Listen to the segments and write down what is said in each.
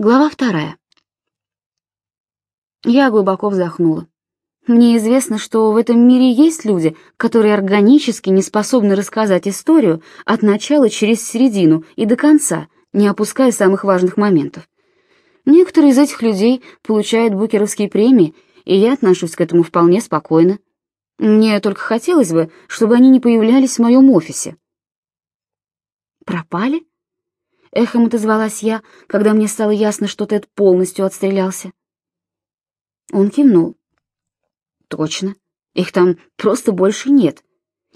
Глава вторая. Я глубоко вздохнула. Мне известно, что в этом мире есть люди, которые органически не способны рассказать историю от начала через середину и до конца, не опуская самых важных моментов. Некоторые из этих людей получают букеровские премии, и я отношусь к этому вполне спокойно. Мне только хотелось бы, чтобы они не появлялись в моем офисе. Пропали? Эхом отозвалась я, когда мне стало ясно, что Тед полностью отстрелялся. Он кивнул. Точно, их там просто больше нет.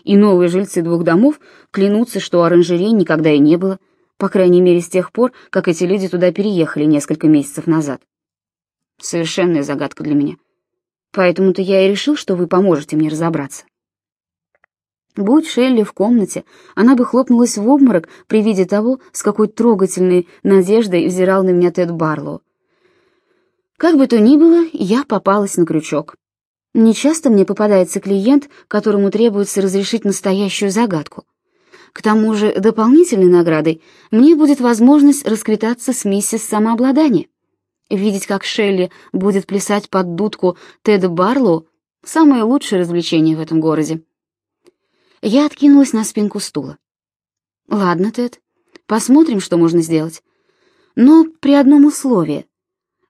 И новые жильцы двух домов клянутся, что оранжерей никогда и не было, по крайней мере с тех пор, как эти люди туда переехали несколько месяцев назад. Совершенная загадка для меня. Поэтому-то я и решил, что вы поможете мне разобраться. Будь Шелли в комнате, она бы хлопнулась в обморок при виде того, с какой трогательной надеждой взирал на меня Тед Барлоу. Как бы то ни было, я попалась на крючок. Нечасто мне попадается клиент, которому требуется разрешить настоящую загадку. К тому же дополнительной наградой мне будет возможность расквитаться с миссис самообладания. Видеть, как Шелли будет плясать под дудку Теда Барлоу — самое лучшее развлечение в этом городе. Я откинулась на спинку стула. «Ладно, Тед, посмотрим, что можно сделать. Но при одном условии.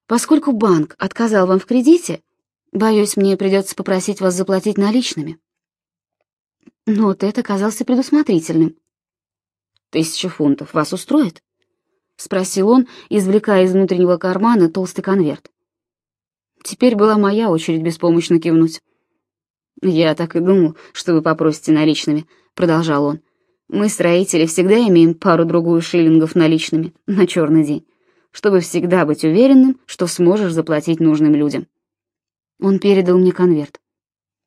Поскольку банк отказал вам в кредите, боюсь, мне придется попросить вас заплатить наличными». Но Тед оказался предусмотрительным. «Тысяча фунтов вас устроит?» — спросил он, извлекая из внутреннего кармана толстый конверт. Теперь была моя очередь беспомощно кивнуть. «Я так и думал, что вы попросите наличными», — продолжал он. «Мы, строители, всегда имеем пару-другую шиллингов наличными на черный день, чтобы всегда быть уверенным, что сможешь заплатить нужным людям». Он передал мне конверт.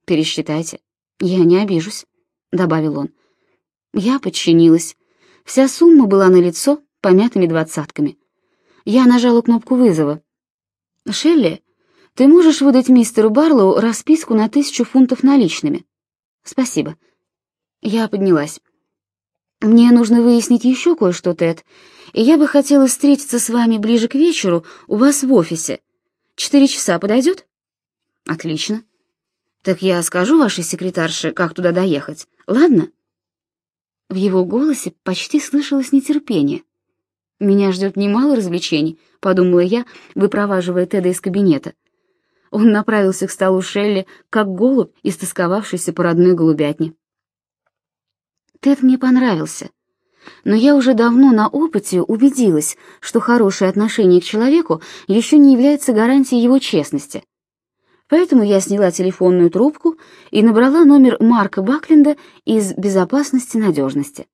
«Пересчитайте. Я не обижусь», — добавил он. Я подчинилась. Вся сумма была налицо помятыми двадцатками. Я нажала кнопку вызова. «Шелли, ты можешь выдать мистеру Барлоу расписку на тысячу фунтов наличными? Спасибо. Я поднялась. Мне нужно выяснить еще кое-что, Тед, и я бы хотела встретиться с вами ближе к вечеру у вас в офисе. Четыре часа подойдет? Отлично. Так я скажу вашей секретарше, как туда доехать, ладно? В его голосе почти слышалось нетерпение. Меня ждет немало развлечений, подумала я, выпроваживая Теда из кабинета. Он направился к столу Шелли, как голубь, истосковавшийся по родной голубятне. Тед мне понравился, но я уже давно на опыте убедилась, что хорошее отношение к человеку еще не является гарантией его честности. Поэтому я сняла телефонную трубку и набрала номер Марка Бакленда из «Безопасности надежности».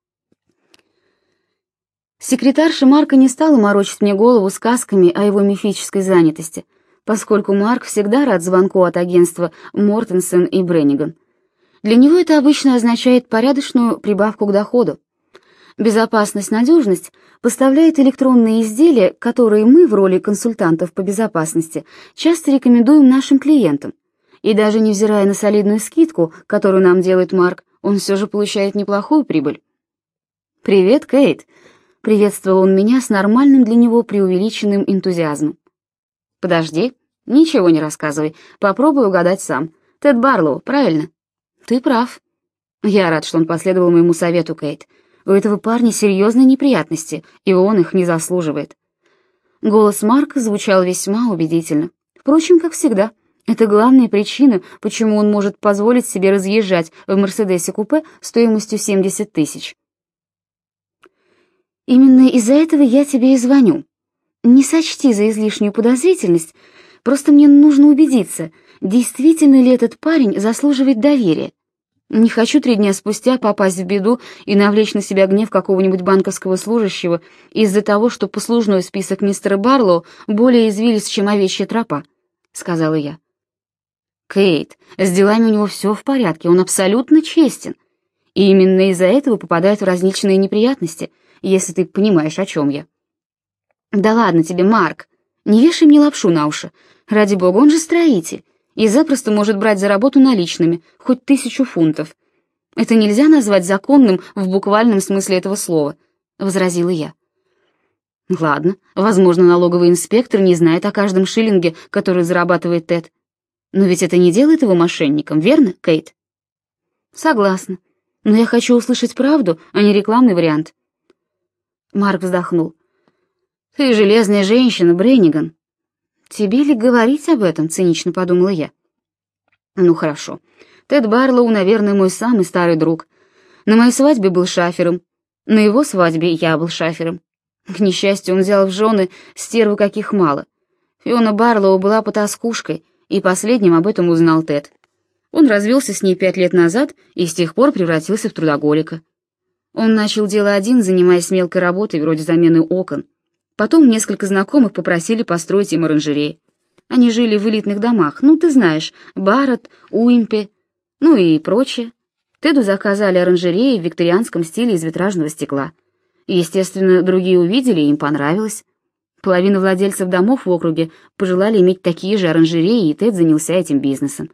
Секретарша Марка не стала морочить мне голову сказками о его мифической занятости — поскольку Марк всегда рад звонку от агентства Мортенсен и Бренниган. Для него это обычно означает порядочную прибавку к доходу. Безопасность, надежность поставляет электронные изделия, которые мы в роли консультантов по безопасности часто рекомендуем нашим клиентам. И даже невзирая на солидную скидку, которую нам делает Марк, он все же получает неплохую прибыль. «Привет, Кейт!» — приветствовал он меня с нормальным для него преувеличенным энтузиазмом. Подожди, ничего не рассказывай. Попробуй угадать сам. Тед Барлоу, правильно? Ты прав. Я рад, что он последовал моему совету, Кейт. У этого парня серьезные неприятности, и он их не заслуживает. Голос Марка звучал весьма убедительно. Впрочем, как всегда, это главная причина, почему он может позволить себе разъезжать в Мерседесе-купе стоимостью 70 тысяч. Именно из-за этого я тебе и звоню. Не сочти за излишнюю подозрительность, просто мне нужно убедиться, действительно ли этот парень заслуживает доверия. Не хочу три дня спустя попасть в беду и навлечь на себя гнев какого-нибудь банковского служащего из-за того, что послужной список мистера Барлоу более извилист, чем овечья тропа», — сказала я. «Кейт, с делами у него все в порядке, он абсолютно честен. И именно из-за этого попадает в различные неприятности, если ты понимаешь, о чем я». «Да ладно тебе, Марк, не вешай мне лапшу на уши. Ради бога, он же строитель и запросто может брать за работу наличными, хоть тысячу фунтов. Это нельзя назвать законным в буквальном смысле этого слова», — возразила я. Ладно, возможно, налоговый инспектор не знает о каждом шиллинге, который зарабатывает Тед. Но ведь это не делает его мошенником, верно, Кейт? Согласна. Но я хочу услышать правду, а не рекламный вариант. Марк вздохнул. Ты железная женщина, Бренниган. Тебе ли говорить об этом, цинично подумала я. Ну хорошо. Тед Барлоу, наверное, мой самый старый друг. На моей свадьбе был шафером. На его свадьбе я был шафером. К несчастью, он взял в жены стерву каких мало. Фиона Барлоу была потаскушкой, и последним об этом узнал Тед. Он развелся с ней пять лет назад и с тех пор превратился в трудоголика. Он начал дело один, занимаясь мелкой работой, вроде замены окон. Потом несколько знакомых попросили построить им оранжереи. Они жили в элитных домах, ну, ты знаешь, Барретт, Уимпе, ну и прочее. Теду заказали оранжереи в викторианском стиле из витражного стекла. Естественно, другие увидели, и им понравилось. Половина владельцев домов в округе пожелали иметь такие же оранжереи, и Тед занялся этим бизнесом.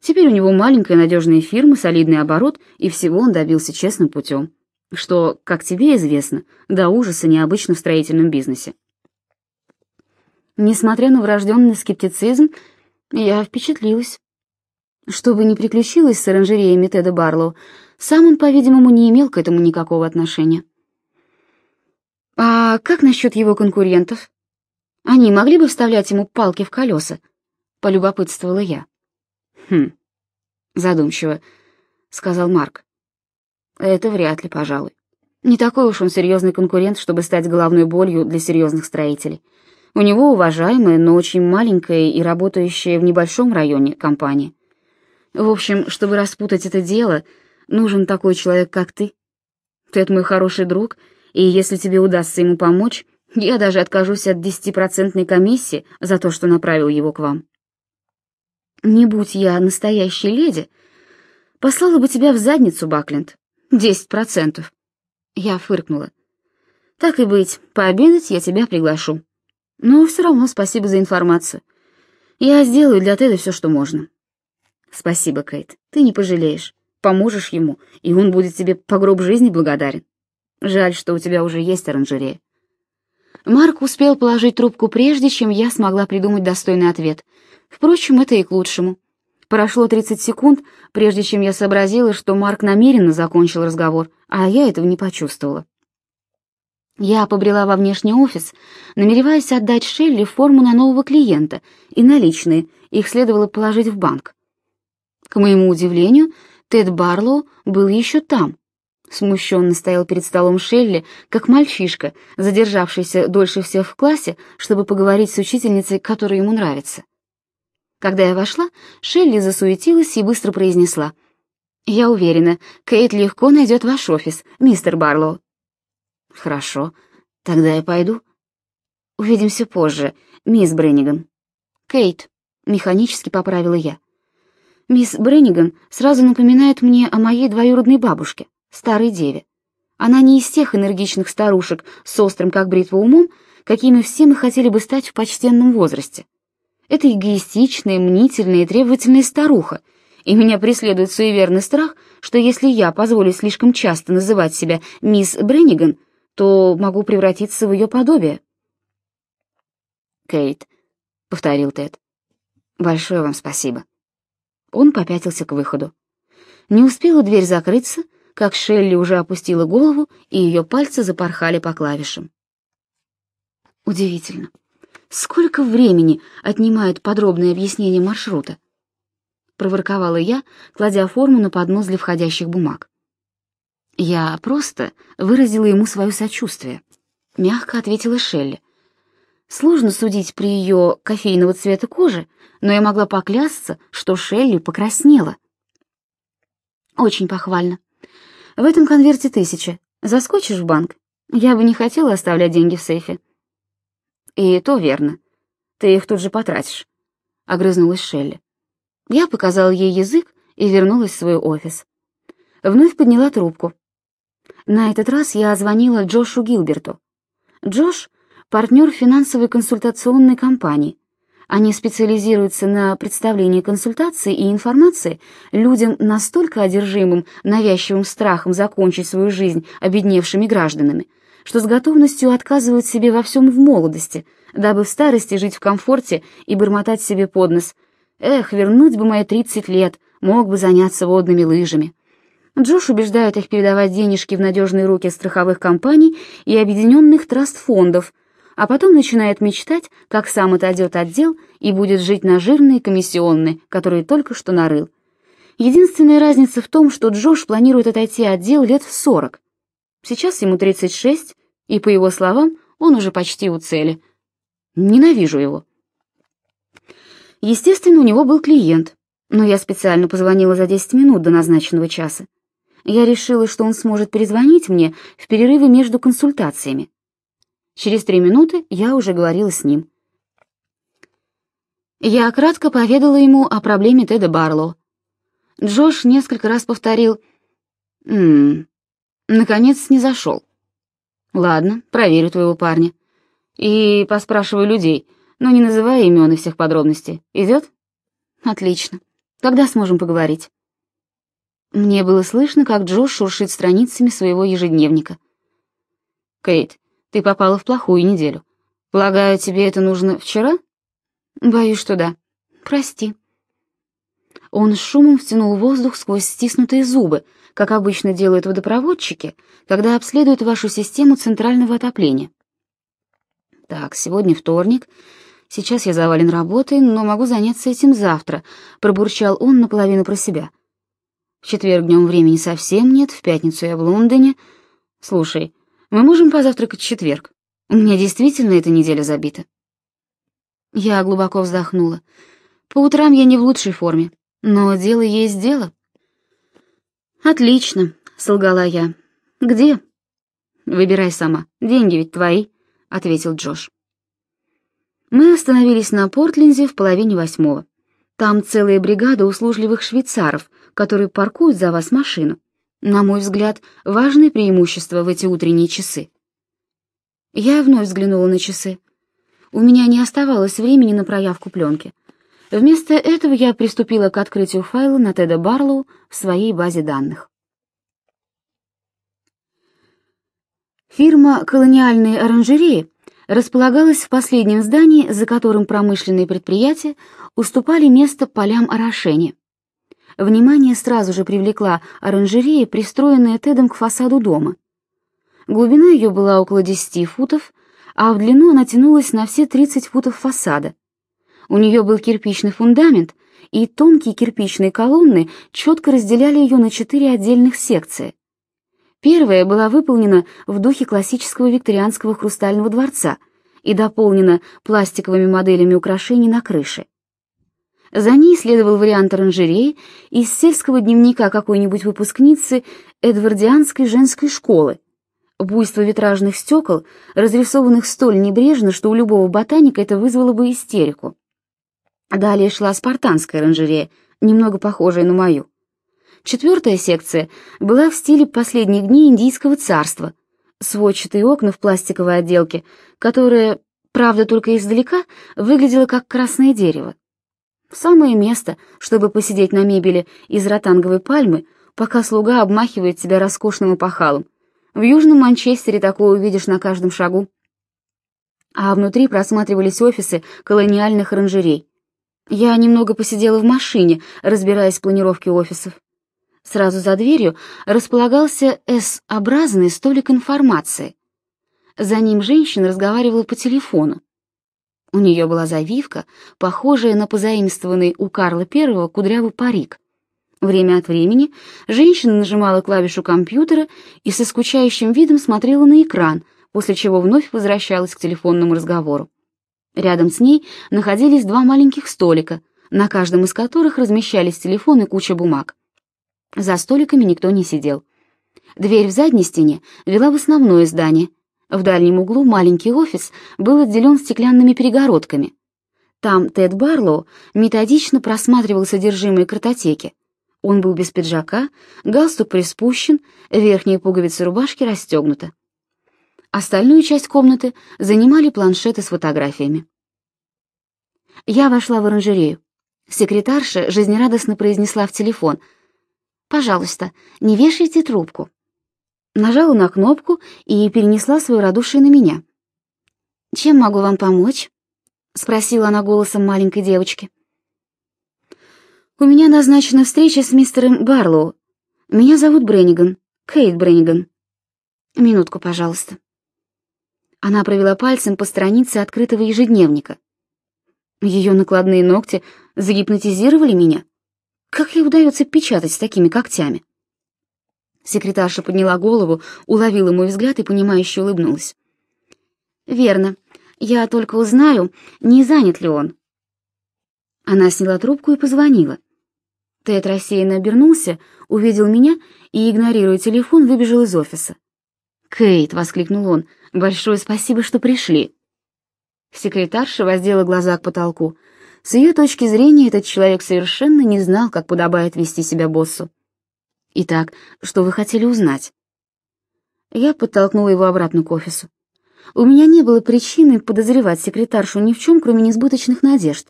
Теперь у него маленькая надежная фирма, солидный оборот, и всего он добился честным путем что, как тебе известно, до ужаса необычно в строительном бизнесе. Несмотря на врожденный скептицизм, я впечатлилась. Что бы ни приключилось с оранжереями Теда Барлоу, сам он, по-видимому, не имел к этому никакого отношения. А как насчет его конкурентов? Они могли бы вставлять ему палки в колеса? Полюбопытствовала я. Хм, задумчиво, сказал Марк. Это вряд ли, пожалуй. Не такой уж он серьезный конкурент, чтобы стать головной болью для серьезных строителей. У него уважаемая, но очень маленькая и работающая в небольшом районе компания. В общем, чтобы распутать это дело, нужен такой человек, как ты. Ты мой хороший друг, и если тебе удастся ему помочь, я даже откажусь от десятипроцентной комиссии за то, что направил его к вам. Не будь я настоящей леди, послала бы тебя в задницу, Бакленд. Десять процентов. Я фыркнула. Так и быть, пообедать я тебя приглашу. Но все равно спасибо за информацию. Я сделаю для Теда все, что можно. Спасибо, Кейт. Ты не пожалеешь. Поможешь ему, и он будет тебе по гроб жизни благодарен. Жаль, что у тебя уже есть оранжерея. Марк успел положить трубку прежде, чем я смогла придумать достойный ответ. Впрочем, это и к лучшему. Прошло 30 секунд, прежде чем я сообразила, что Марк намеренно закончил разговор, а я этого не почувствовала. Я побрела во внешний офис, намереваясь отдать Шелли форму на нового клиента и наличные, их следовало положить в банк. К моему удивлению, Тед Барлоу был еще там. Смущенно стоял перед столом Шелли, как мальчишка, задержавшийся дольше всех в классе, чтобы поговорить с учительницей, которая ему нравится. Когда я вошла, Шелли засуетилась и быстро произнесла. «Я уверена, Кейт легко найдет ваш офис, мистер Барлоу». «Хорошо, тогда я пойду». «Увидимся позже, мисс Бренниган». «Кейт», — механически поправила я. «Мисс Бренниган сразу напоминает мне о моей двоюродной бабушке, старой деве. Она не из тех энергичных старушек с острым, как бритва умом, какими все мы хотели бы стать в почтенном возрасте. Это эгоистичная, мнительная и требовательная старуха, и меня преследует суеверный страх, что если я позволю слишком часто называть себя мисс Бренниган, то могу превратиться в ее подобие. «Кейт», — повторил Тед, — «большое вам спасибо». Он попятился к выходу. Не успела дверь закрыться, как Шелли уже опустила голову, и ее пальцы запорхали по клавишам. Удивительно. Сколько времени отнимает подробное объяснение маршрута? проворковала я, кладя форму на поднос для входящих бумаг. Я просто выразила ему свое сочувствие, мягко ответила Шелли. Сложно судить при ее кофейного цвета кожи, но я могла поклясться, что Шелли покраснела. Очень похвально. В этом конверте тысяча. Заскочишь в банк? Я бы не хотела оставлять деньги в сейфе. «И то верно. Ты их тут же потратишь», — огрызнулась Шелли. Я показала ей язык и вернулась в свой офис. Вновь подняла трубку. На этот раз я звонила Джошу Гилберту. Джош — партнер финансовой консультационной компании. Они специализируются на представлении консультаций и информации людям настолько одержимым навязчивым страхом закончить свою жизнь обедневшими гражданами, что с готовностью отказывают себе во всем в молодости, дабы в старости жить в комфорте и бормотать себе под нос. «Эх, вернуть бы мои тридцать лет, мог бы заняться водными лыжами». Джош убеждает их передавать денежки в надежные руки страховых компаний и объединенных траст-фондов, а потом начинает мечтать, как сам отойдет от дел и будет жить на жирные комиссионные, которые только что нарыл. Единственная разница в том, что Джош планирует отойти от дел лет в сорок. Сейчас ему 36, и, по его словам, он уже почти у цели. Ненавижу его. Естественно, у него был клиент, но я специально позвонила за 10 минут до назначенного часа. Я решила, что он сможет перезвонить мне в перерывы между консультациями. Через три минуты я уже говорила с ним. Я кратко поведала ему о проблеме Теда Барлоу. Джош несколько раз повторил «Ммм, наконец не зашел. Ладно, проверю твоего парня. И поспрашиваю людей, но не называя имен и всех подробностей. Идет? Отлично. Когда сможем поговорить? Мне было слышно, как Джош шуршит страницами своего ежедневника. «Кейт, ты попала в плохую неделю. Полагаю, тебе это нужно вчера?» «Боюсь, что да. Прости». Он с шумом втянул воздух сквозь стиснутые зубы, как обычно делают водопроводчики, когда обследуют вашу систему центрального отопления. Так, сегодня вторник. Сейчас я завален работой, но могу заняться этим завтра, пробурчал он наполовину про себя. В четверг днем времени совсем нет, в пятницу я в Лондоне. Слушай, мы можем позавтракать в четверг? У меня действительно эта неделя забита. Я глубоко вздохнула. По утрам я не в лучшей форме, но дело есть дело. Отлично, солгала я. Где? Выбирай сама. Деньги ведь твои, ответил Джош. Мы остановились на Портленде в половине восьмого. Там целая бригада услужливых швейцаров, которые паркуют за вас машину. На мой взгляд, важное преимущество в эти утренние часы. Я вновь взглянула на часы. У меня не оставалось времени на проявку пленки. Вместо этого я приступила к открытию файла на Теда Барлоу в своей базе данных. Фирма «Колониальные оранжереи» располагалась в последнем здании, за которым промышленные предприятия уступали место полям орошения. Внимание сразу же привлекла оранжерея, пристроенная Тедом к фасаду дома. Глубина ее была около 10 футов, а в длину она тянулась на все 30 футов фасада. У нее был кирпичный фундамент, и тонкие кирпичные колонны четко разделяли ее на четыре отдельных секции. Первая была выполнена в духе классического викторианского хрустального дворца и дополнена пластиковыми моделями украшений на крыше. За ней следовал вариант оранжереи из сельского дневника какой-нибудь выпускницы Эдвардианской женской школы. Буйство витражных стекол, разрисованных столь небрежно, что у любого ботаника это вызвало бы истерику. Далее шла спартанская оранжерея, немного похожая на мою. Четвертая секция была в стиле последних дней индийского царства. Сводчатые окна в пластиковой отделке, которая, правда, только издалека, выглядела как красное дерево. Самое место, чтобы посидеть на мебели из ротанговой пальмы, пока слуга обмахивает тебя роскошным опахалом. В Южном Манчестере такое увидишь на каждом шагу. А внутри просматривались офисы колониальных оранжерей. Я немного посидела в машине, разбираясь в планировке офисов. Сразу за дверью располагался S-образный столик информации. За ним женщина разговаривала по телефону. У нее была завивка, похожая на позаимствованный у Карла I кудрявый парик. Время от времени женщина нажимала клавишу компьютера и со скучающим видом смотрела на экран, после чего вновь возвращалась к телефонному разговору. Рядом с ней находились два маленьких столика, на каждом из которых размещались телефон и куча бумаг. За столиками никто не сидел. Дверь в задней стене вела в основное здание, в дальнем углу маленький офис был отделен стеклянными перегородками. Там Тед Барлоу методично просматривал содержимое картотеки. Он был без пиджака, галстук приспущен, верхняя пуговица рубашки расстегнута. Остальную часть комнаты занимали планшеты с фотографиями. Я вошла в оранжерею. Секретарша жизнерадостно произнесла в телефон: "Пожалуйста, не вешайте трубку". Нажала на кнопку и перенесла свое радушие на меня. «Чем могу вам помочь?» — спросила она голосом маленькой девочки. «У меня назначена встреча с мистером Барлоу. Меня зовут Бренниган, Кейт Бренниган. Минутку, пожалуйста». Она провела пальцем по странице открытого ежедневника. Ее накладные ногти загипнотизировали меня. Как ей удается печатать с такими когтями? Секретарша подняла голову, уловила мой взгляд и, понимающе улыбнулась. «Верно. Я только узнаю, не занят ли он». Она сняла трубку и позвонила. Тед рассеянно обернулся, увидел меня и, игнорируя телефон, выбежал из офиса. «Кейт!» — воскликнул он. «Большое спасибо, что пришли!» Секретарша воздела глаза к потолку. С ее точки зрения, этот человек совершенно не знал, как подобает вести себя боссу. «Итак, что вы хотели узнать?» Я подтолкнула его обратно к офису. У меня не было причины подозревать секретаршу ни в чем, кроме несбыточных надежд.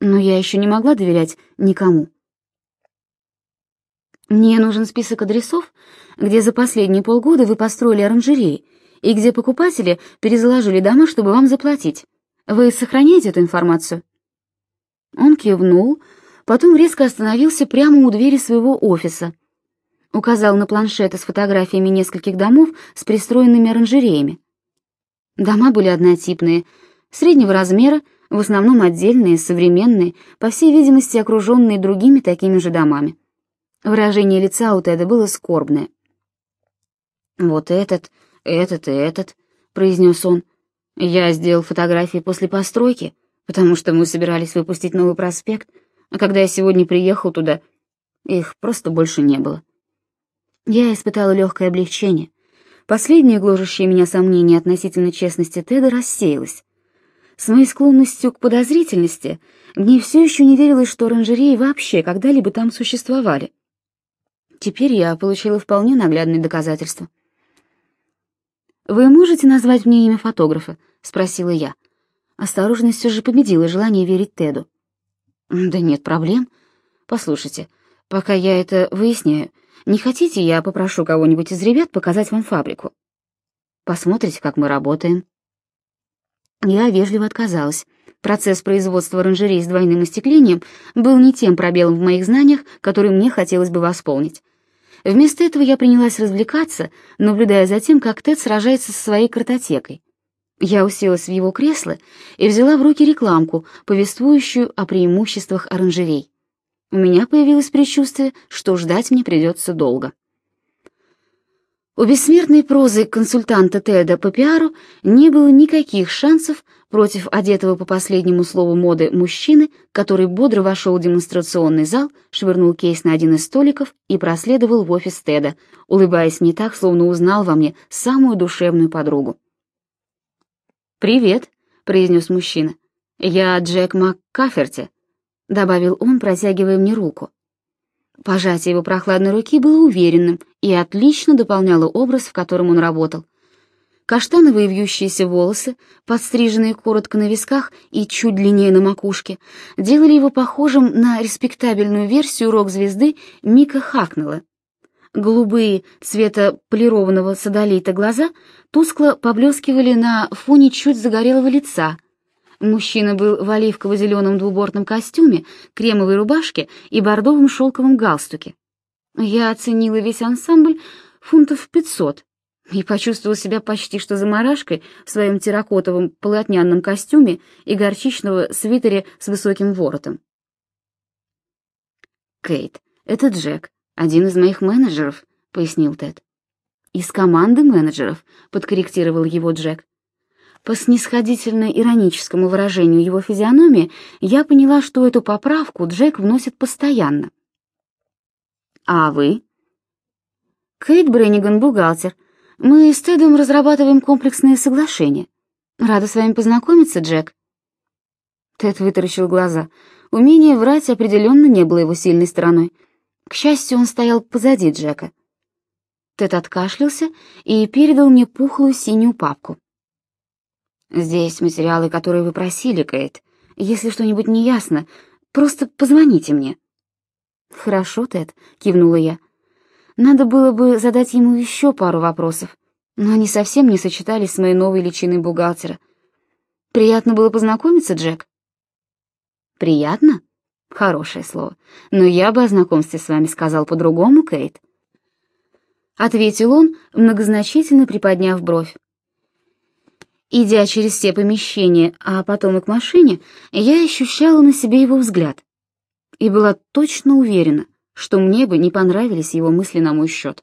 Но я еще не могла доверять никому. Мне нужен список адресов, где за последние полгода вы построили оранжереи и где покупатели перезаложили дома, чтобы вам заплатить. Вы сохраняете эту информацию?» Он кивнул, потом резко остановился прямо у двери своего офиса, указал на планшеты с фотографиями нескольких домов с пристроенными оранжереями. Дома были однотипные, среднего размера, в основном отдельные, современные, по всей видимости окруженные другими такими же домами. Выражение лица у Теда было скорбное. «Вот этот, этот и этот», — произнес он. «Я сделал фотографии после постройки, потому что мы собирались выпустить новый проспект, а когда я сегодня приехал туда, их просто больше не было». Я испытала легкое облегчение. Последнее гложущее меня сомнение относительно честности Теда рассеялось. С моей склонностью к подозрительности мне все еще не верилось, что оранжереи вообще когда-либо там существовали. Теперь я получила вполне наглядные доказательства. «Вы можете назвать мне имя фотографа?» — спросила я. Осторожность все же победила желание верить Теду. «Да нет проблем. Послушайте, пока я это выясняю, не хотите, я попрошу кого-нибудь из ребят показать вам фабрику? Посмотрите, как мы работаем». Я вежливо отказалась. Процесс производства оранжерей с двойным остеклением был не тем пробелом в моих знаниях, который мне хотелось бы восполнить. Вместо этого я принялась развлекаться, наблюдая за тем, как Тед сражается со своей картотекой. Я уселась в его кресло и взяла в руки рекламку, повествующую о преимуществах оранжерей. У меня появилось предчувствие, что ждать мне придется долго. У бессмертной прозы консультанта Теда по пиару не было никаких шансов против одетого по последнему слову моды мужчины, который бодро вошел в демонстрационный зал, швырнул кейс на один из столиков и проследовал в офис Теда, улыбаясь не так, словно узнал во мне самую душевную подругу. «Привет», — произнес мужчина. «Я Джек МакКаферти», — добавил он, протягивая мне руку. Пожатие его прохладной руки было уверенным и отлично дополняло образ, в котором он работал. Каштановые вьющиеся волосы, подстриженные коротко на висках и чуть длиннее на макушке, делали его похожим на респектабельную версию рок-звезды Мика Хакнелла. Голубые цвета полированного садолита глаза тускло поблескивали на фоне чуть загорелого лица — Мужчина был в оливково-зеленом двубортном костюме, кремовой рубашке и бордовом шелковом галстуке. Я оценила весь ансамбль фунтов пятьсот и почувствовала себя почти что заморашкой в своем терракотовом полотняном костюме и горчичного свитере с высоким воротом. «Кейт, это Джек, один из моих менеджеров», — пояснил Тед. «Из команды менеджеров», — подкорректировал его Джек. По снисходительно-ироническому выражению его физиономии я поняла, что эту поправку Джек вносит постоянно. «А вы?» «Кейт Бренниган, бухгалтер. Мы с Тедом разрабатываем комплексные соглашения. Рада с вами познакомиться, Джек». Тед вытаращил глаза. Умение врать определенно не было его сильной стороной. К счастью, он стоял позади Джека. Тед откашлялся и передал мне пухлую синюю папку. Здесь материалы, которые вы просили, Кейт. Если что-нибудь не ясно, просто позвоните мне. Хорошо, Тед, кивнула я. Надо было бы задать ему еще пару вопросов, но они совсем не сочетались с моей новой личиной бухгалтера. Приятно было познакомиться, Джек. Приятно? Хорошее слово. Но я бы о знакомстве с вами сказал по-другому, Кейт. Ответил он, многозначительно приподняв бровь. Идя через все помещения, а потом и к машине, я ощущала на себе его взгляд и была точно уверена, что мне бы не понравились его мысли на мой счет.